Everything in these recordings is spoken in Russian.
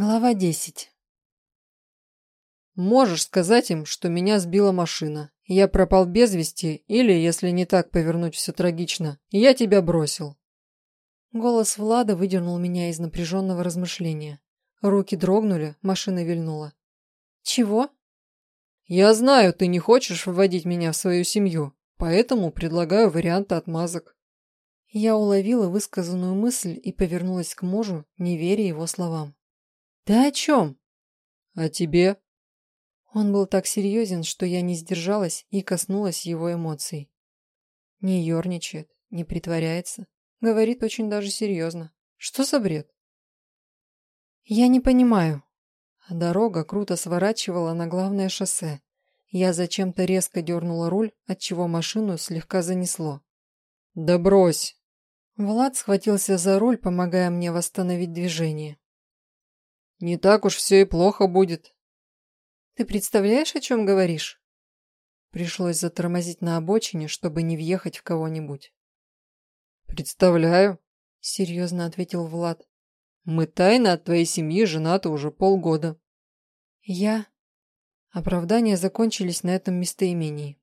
Глава 10. Можешь сказать им, что меня сбила машина. Я пропал без вести, или, если не так повернуть все трагично, я тебя бросил. Голос Влада выдернул меня из напряженного размышления. Руки дрогнули, машина вильнула. Чего? Я знаю, ты не хочешь вводить меня в свою семью, поэтому предлагаю варианты отмазок. Я уловила высказанную мысль и повернулась к мужу, не веря его словам. «Ты о чем?» «О тебе». Он был так серьезен, что я не сдержалась и коснулась его эмоций. Не ерничает, не притворяется. Говорит очень даже серьезно. Что за бред? Я не понимаю. Дорога круто сворачивала на главное шоссе. Я зачем-то резко дернула руль, отчего машину слегка занесло. «Да брось!» Влад схватился за руль, помогая мне восстановить движение. Не так уж все и плохо будет. Ты представляешь, о чем говоришь? Пришлось затормозить на обочине, чтобы не въехать в кого-нибудь. Представляю, серьезно ответил Влад. Мы тайно от твоей семьи женаты уже полгода. Я... Оправдания закончились на этом местоимении.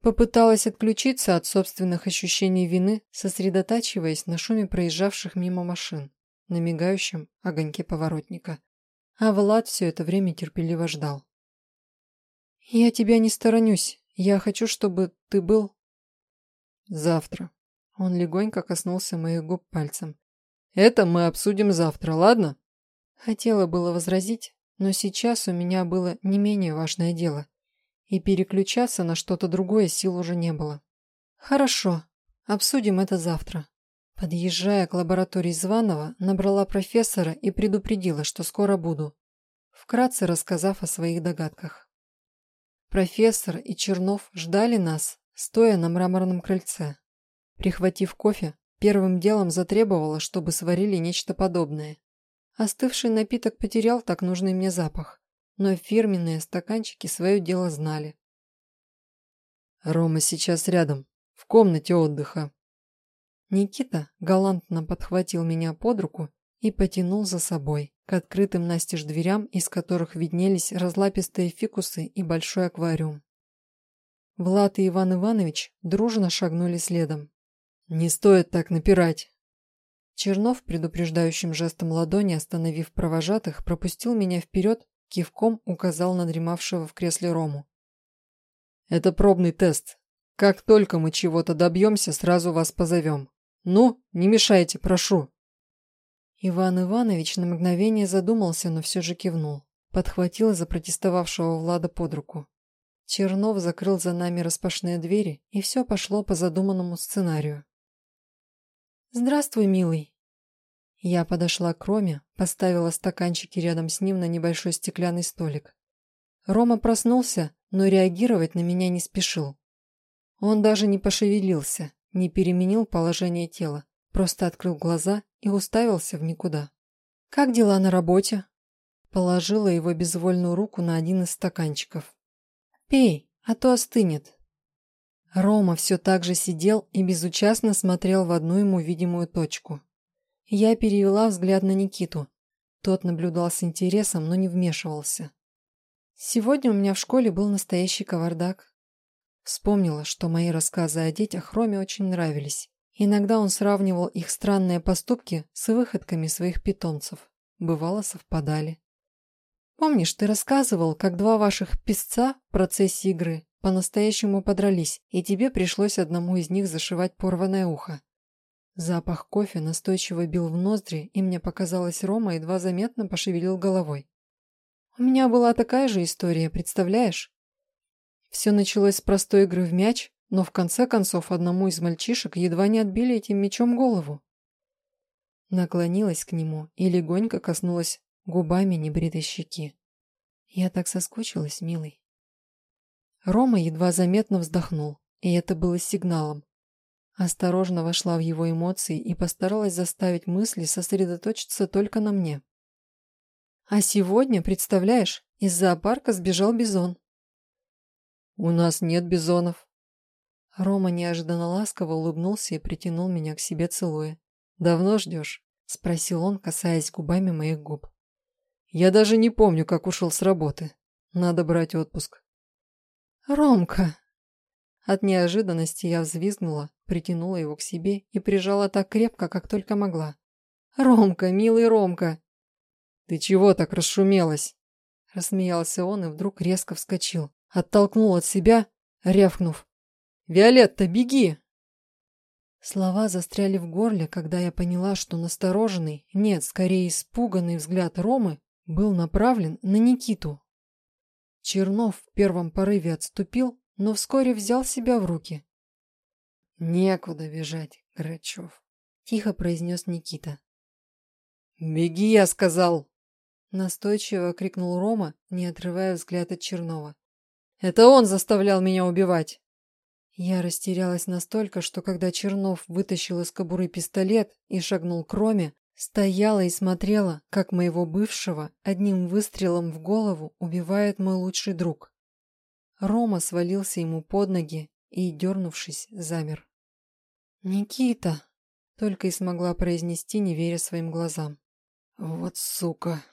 Попыталась отключиться от собственных ощущений вины, сосредотачиваясь на шуме проезжавших мимо машин на мигающем огоньке поворотника. А Влад все это время терпеливо ждал. «Я тебя не сторонюсь. Я хочу, чтобы ты был...» «Завтра». Он легонько коснулся моих губ пальцем. «Это мы обсудим завтра, ладно?» Хотела было возразить, но сейчас у меня было не менее важное дело, и переключаться на что-то другое сил уже не было. «Хорошо, обсудим это завтра», Подъезжая к лаборатории Званова, набрала профессора и предупредила, что скоро буду, вкратце рассказав о своих догадках. Профессор и Чернов ждали нас, стоя на мраморном крыльце. Прихватив кофе, первым делом затребовала, чтобы сварили нечто подобное. Остывший напиток потерял так нужный мне запах, но фирменные стаканчики свое дело знали. «Рома сейчас рядом, в комнате отдыха», Никита галантно подхватил меня под руку и потянул за собой к открытым настежь дверям, из которых виднелись разлапистые фикусы и большой аквариум. Влад и Иван Иванович дружно шагнули следом. «Не стоит так напирать!» Чернов, предупреждающим жестом ладони, остановив провожатых, пропустил меня вперед, кивком указал на дремавшего в кресле Рому. «Это пробный тест. Как только мы чего-то добьемся, сразу вас позовем. «Ну, не мешайте, прошу». Иван Иванович на мгновение задумался, но все же кивнул. Подхватил запротестовавшего Влада под руку. Чернов закрыл за нами распашные двери, и все пошло по задуманному сценарию. «Здравствуй, милый». Я подошла к Роме, поставила стаканчики рядом с ним на небольшой стеклянный столик. Рома проснулся, но реагировать на меня не спешил. Он даже не пошевелился, не переменил положение тела, просто открыл глаза и уставился в никуда. «Как дела на работе?» Положила его безвольную руку на один из стаканчиков. «Пей, а то остынет». Рома все так же сидел и безучастно смотрел в одну ему видимую точку. Я перевела взгляд на Никиту. Тот наблюдал с интересом, но не вмешивался. Сегодня у меня в школе был настоящий кавардак. Вспомнила, что мои рассказы о детях Роме очень нравились. Иногда он сравнивал их странные поступки с выходками своих питомцев. Бывало, совпадали. Помнишь, ты рассказывал, как два ваших песца в процессе игры по-настоящему подрались, и тебе пришлось одному из них зашивать порванное ухо? Запах кофе настойчиво бил в ноздри, и мне показалось, Рома едва заметно пошевелил головой. У меня была такая же история, представляешь? Все началось с простой игры в мяч, но в конце концов одному из мальчишек едва не отбили этим мячом голову. Наклонилась к нему и легонько коснулась губами небритой щеки. Я так соскучилась, милый. Рома едва заметно вздохнул, и это было сигналом. Осторожно вошла в его эмоции и постаралась заставить мысли сосредоточиться только на мне. А сегодня, представляешь, из зоопарка сбежал бизон. «У нас нет бизонов». Рома неожиданно ласково улыбнулся и притянул меня к себе целуя. «Давно ждешь?» – спросил он, касаясь губами моих губ. Я даже не помню, как ушел с работы. Надо брать отпуск. «Ромка!» От неожиданности я взвизгнула, притянула его к себе и прижала так крепко, как только могла. «Ромка, милый Ромка!» «Ты чего так расшумелась?» Рассмеялся он и вдруг резко вскочил. Оттолкнул от себя, рявкнув. «Виолетта, беги!» Слова застряли в горле, когда я поняла, что настороженный, нет, скорее испуганный взгляд Ромы был направлен на Никиту. Чернов в первом порыве отступил, но вскоре взял себя в руки. «Некуда бежать, Грачев», — тихо произнес Никита. «Беги, я сказал!» Настойчиво крикнул Рома, не отрывая взгляд от Чернова. «Это он заставлял меня убивать!» Я растерялась настолько, что когда Чернов вытащил из кобуры пистолет и шагнул к Роме, стояла и смотрела, как моего бывшего одним выстрелом в голову убивает мой лучший друг. Рома свалился ему под ноги и, дернувшись, замер. «Никита!» — только и смогла произнести, не веря своим глазам. «Вот сука!»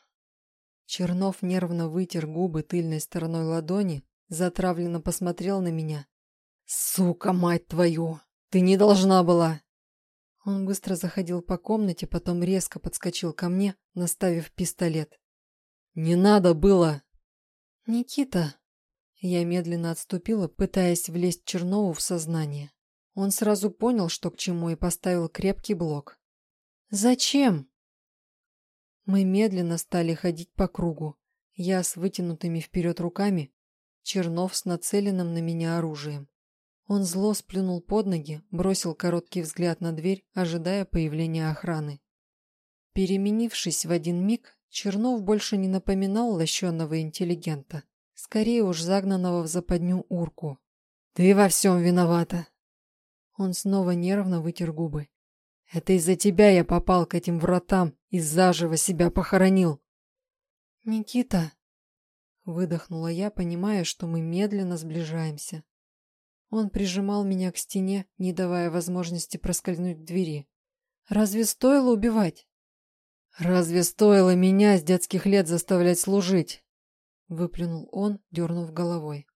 Чернов нервно вытер губы тыльной стороной ладони, затравленно посмотрел на меня «Сука, мать твою! Ты не должна была!» Он быстро заходил по комнате, потом резко подскочил ко мне, наставив пистолет. «Не надо было!» «Никита!» Я медленно отступила, пытаясь влезть Чернову в сознание. Он сразу понял, что к чему, и поставил крепкий блок. «Зачем?» Мы медленно стали ходить по кругу. Я с вытянутыми вперед руками, Чернов с нацеленным на меня оружием. Он зло сплюнул под ноги, бросил короткий взгляд на дверь, ожидая появления охраны. Переменившись в один миг, Чернов больше не напоминал лощенного интеллигента, скорее уж загнанного в западню урку. «Ты во всем виновата!» Он снова нервно вытер губы. «Это из-за тебя я попал к этим вратам и заживо себя похоронил!» «Никита!» Выдохнула я, понимая, что мы медленно сближаемся. Он прижимал меня к стене, не давая возможности проскользнуть к двери. «Разве стоило убивать?» «Разве стоило меня с детских лет заставлять служить?» Выплюнул он, дернув головой.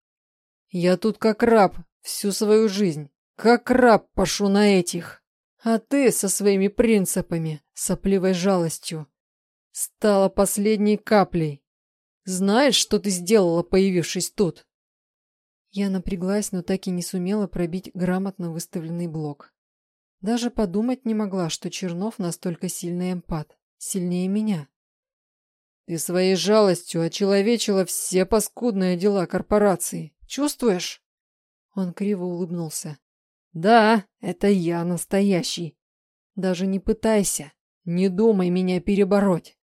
«Я тут как раб всю свою жизнь. Как раб пошу на этих. А ты со своими принципами, сопливой жалостью, стала последней каплей. Знаешь, что ты сделала, появившись тут?» Я напряглась, но так и не сумела пробить грамотно выставленный блок. Даже подумать не могла, что Чернов настолько сильный эмпат, сильнее меня. Ты своей жалостью очеловечила все паскудные дела корпорации. Чувствуешь? Он криво улыбнулся. Да, это я настоящий. Даже не пытайся, не думай меня перебороть.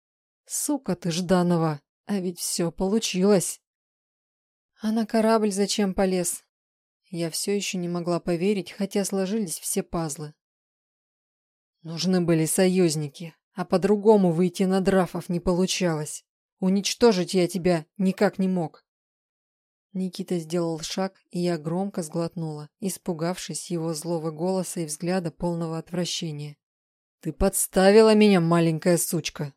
Сука ты, Жданова, а ведь все получилось. А на корабль зачем полез? Я все еще не могла поверить, хотя сложились все пазлы. Нужны были союзники, а по-другому выйти на драфов не получалось. Уничтожить я тебя никак не мог. Никита сделал шаг, и я громко сглотнула, испугавшись его злого голоса и взгляда полного отвращения. «Ты подставила меня, маленькая сучка!»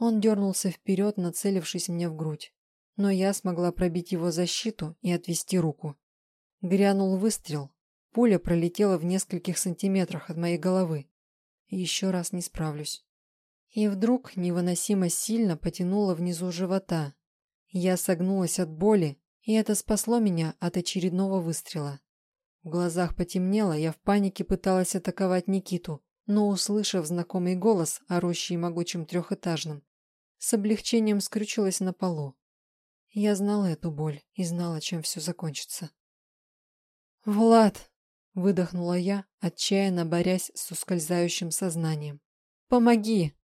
Он дернулся вперед, нацелившись мне в грудь но я смогла пробить его защиту и отвести руку. Грянул выстрел. Пуля пролетела в нескольких сантиметрах от моей головы. Еще раз не справлюсь. И вдруг невыносимо сильно потянуло внизу живота. Я согнулась от боли, и это спасло меня от очередного выстрела. В глазах потемнело, я в панике пыталась атаковать Никиту, но, услышав знакомый голос, орущий могучим трехэтажным, с облегчением скрючилась на полу. Я знала эту боль и знала, чем все закончится. «Влад!» — выдохнула я, отчаянно борясь с ускользающим сознанием. «Помоги!»